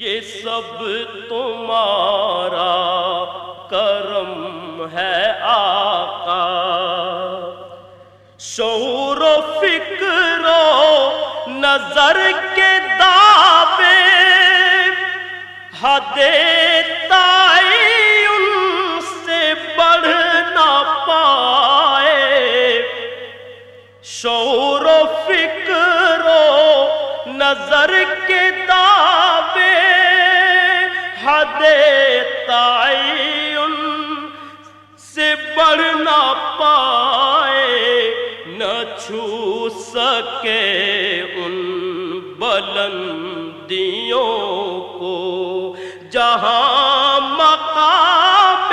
یہ سب تمہارا کرم ہے آقا۔ شعور و فکر و نظر کے دعوے، حد تائی ان سے بڑھ نہ پائے۔ شعور و فکر و نظر حد تعین سے بڑھ نہ پائے، نہ چھو سکے ان بلندیوں کو۔ جہاں مقام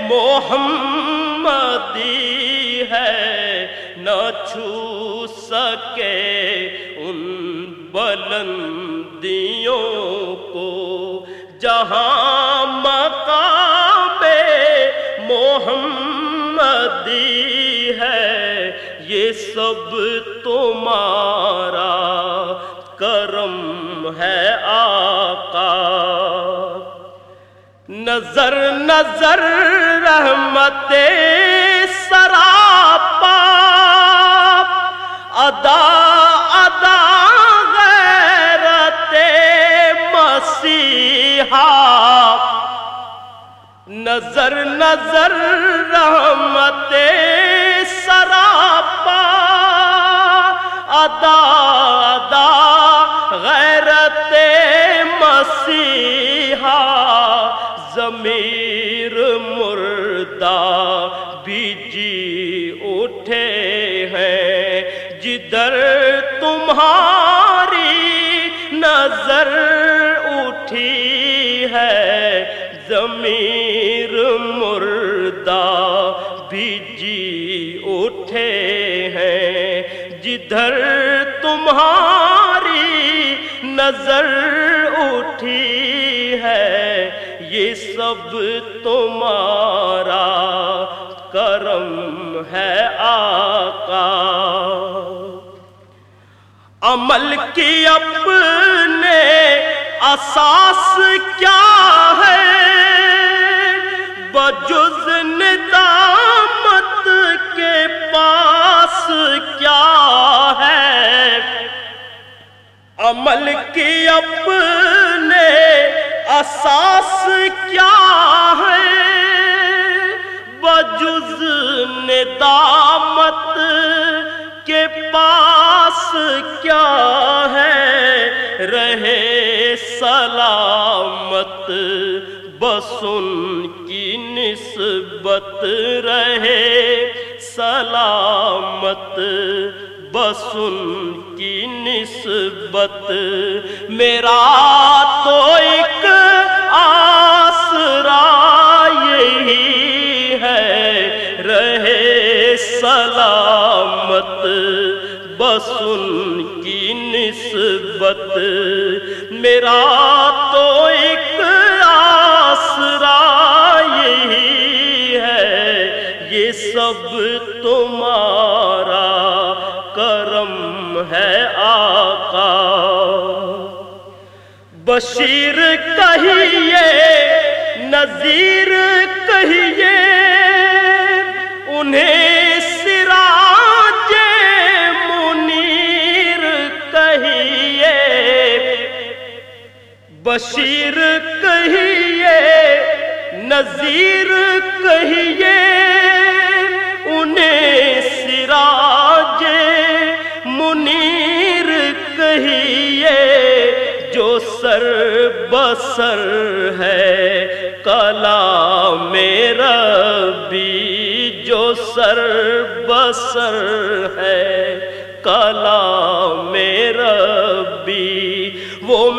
محمدی ہے، نہ چھو سکے ان بلندیوں کو۔ جہاں مقام محمدی ہے یہ سب تمہارا کرم ہے آقا۔ نظر نظر رحمت نظر نظر، رحمت سراپا، ادا ادا، غیرت مسیحا، ضمیر مردہ بھی جی اٹھے ہیں جدھر تمہاری نظر اٹھی ہے۔ ضمیر مردہ بھی جی اٹھے ہیں۔ جدھر تمہاری نظر اٹھی ہے، یہ سب تمہارا کرم ہے آقا۔ عمل کی اپنے اساس کیا ہے؟ بجز ندامت کے پاس کیا ہے؟ عمل کی اپنے اساس کیا ہے؟ بجز ندامت کے پاس کیا ہے؟ رہے سلامت بسن کی نسبت رہے سلامت بسن کی نسبت۔ میرا تو سلامت بسن کی نسبت۔ میرا تو ایک آسرا یہی ہے، یہ سب تمہارا کرم ہے آقا۔ بشیر کہیے، نذیر کہیے، انہیں بشیر کہیے، نذیر کہیے، انہیں سراج منیر کہیے، جو سر بسر ہے کلا میرا بھی جو سر بسر ہے کلا میرا بھی وہ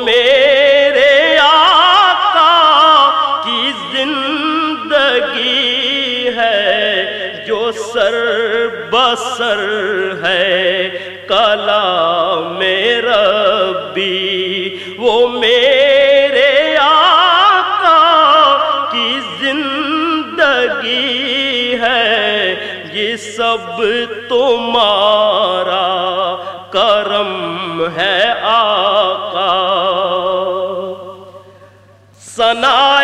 بسر ہے کلا میرا بھی وہ میرے آقا کی زندگی ہے، یہ سب تمہارا کرم ہے آقا۔ سنائے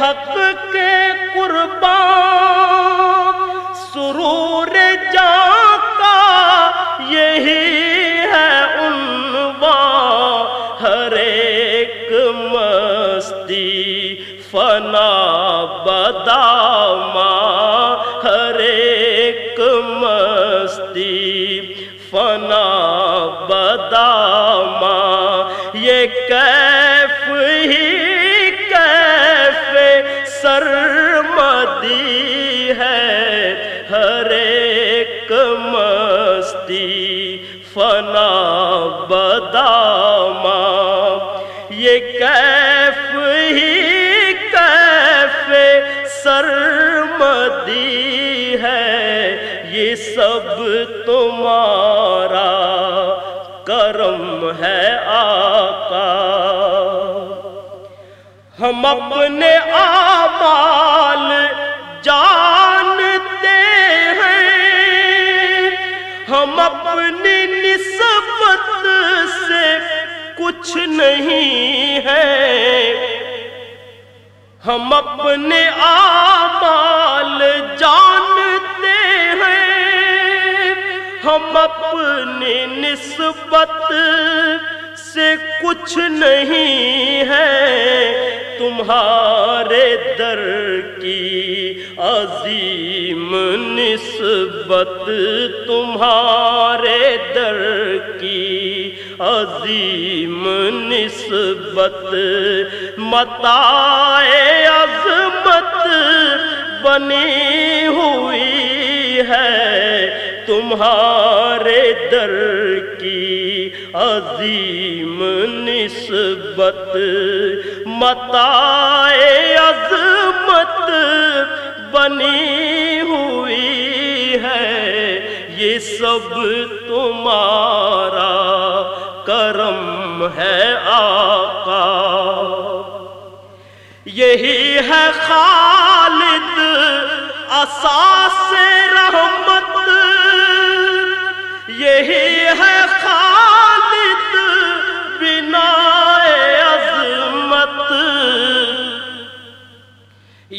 حق کے قربان، سرور جان کا یہی ہے عنوان ہر ایک مستی فنا بداما ہر ایک مستی فنا بداما یہ کیف ایک مستی فنا بداما یہ کیف ہی کیف سرمدی ہے، یہ سب تمہارا کرم ہے آقا۔ ہم اپنے آمال جانتے ہم اپنی نسبت سے کچھ نہیں ہے۔ ہم اپنے آمال جانتے ہیں۔ ہم اپنی نسبت سے کچھ نہیں ہے تمہارے در کی عظیم نسبت تمہارے در کی عظیم نسبت متاع عظمت بنی ہوئی ہے تمہارے در کی عظیم نسبت۔ متاع عظمت بنی ہوئی ہے، یہ سب تمہارا کرم ہے آقا۔ یہی ہے خالد اساس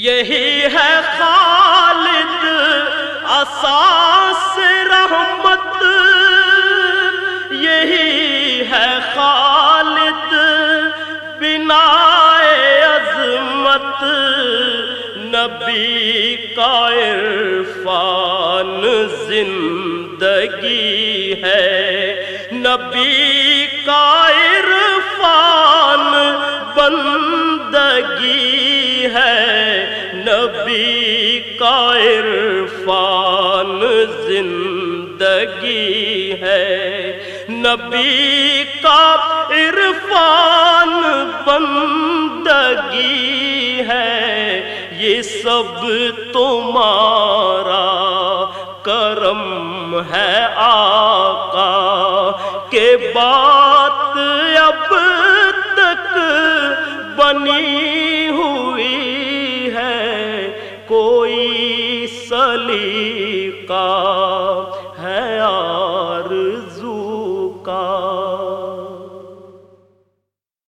یہی ہے خالد، اساس رحمت۔ یہی ہے خالد بنا عظمت۔ نبی کا عرفان زندگی ہے۔ نبی کا عرفان بندگی ہے۔ نبی کا عرفان زندگی ہے۔ نبی کا عرفان بندگی ہے۔ یہ سب تمہارا کرم ہے آقا کہ بات